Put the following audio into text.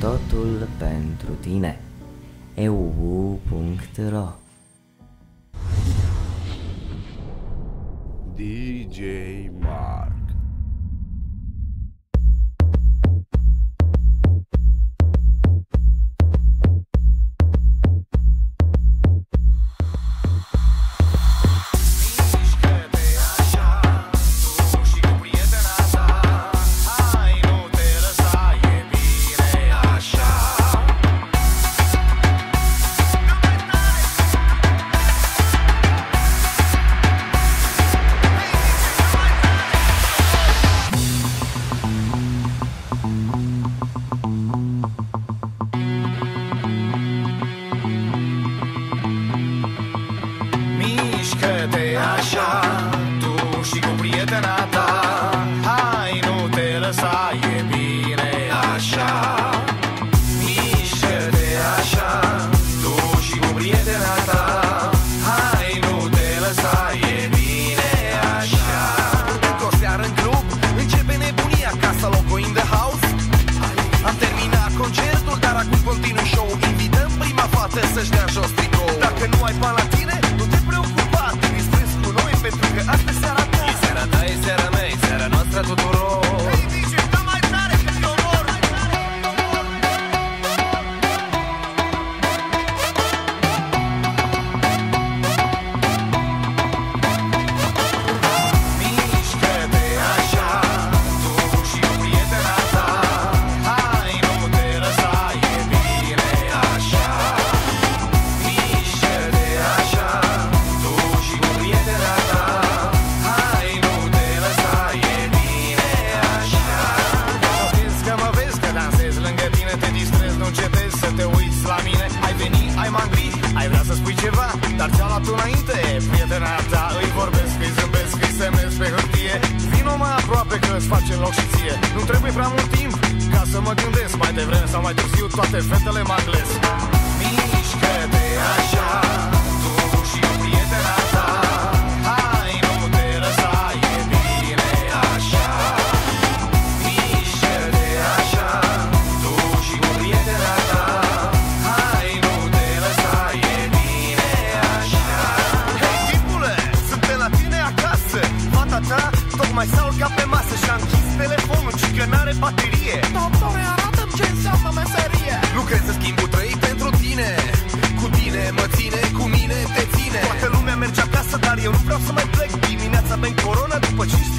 Totul pentru tine. Eu.ro DJ Mark Mișcă-te așa Tu și cu prietena ta. Hai, nu te lăsa, e bine așa. Mișcă-te așa Tu și cu prietena ta. Hai, nu te lăsa, e bine așa. Într-o seară în club Începe nebunia ca să locuim the house Am terminat concertul, dar acum continui show. Invităm prima fată să-și dea jos tricou. Dacă nu ai bani a tu Dar ți-a luat tu înainte, prietena ta Îi vorbesc, îi zâmbesc, îi semnez pe hârtie. Vino mai aproape că îți face loc și ție. Nu trebuie prea mult timp ca să mă gândesc. Mai devreme sau mai târziu toate fetele mă anglesc Mișcă-te așa, Fata ta tocmai s-a urcat pe masă Și-a închis telefonul, ci că n-are baterie. Doctore, arată-mi ce înseamnă meserie. Lucrez să schimb trei pentru tine. Cu tine mă ține, cu mine te ține. Toată lumea merge acasă, dar eu nu vreau să mai plec. Dimineața beau corona după 5 sticlă de ce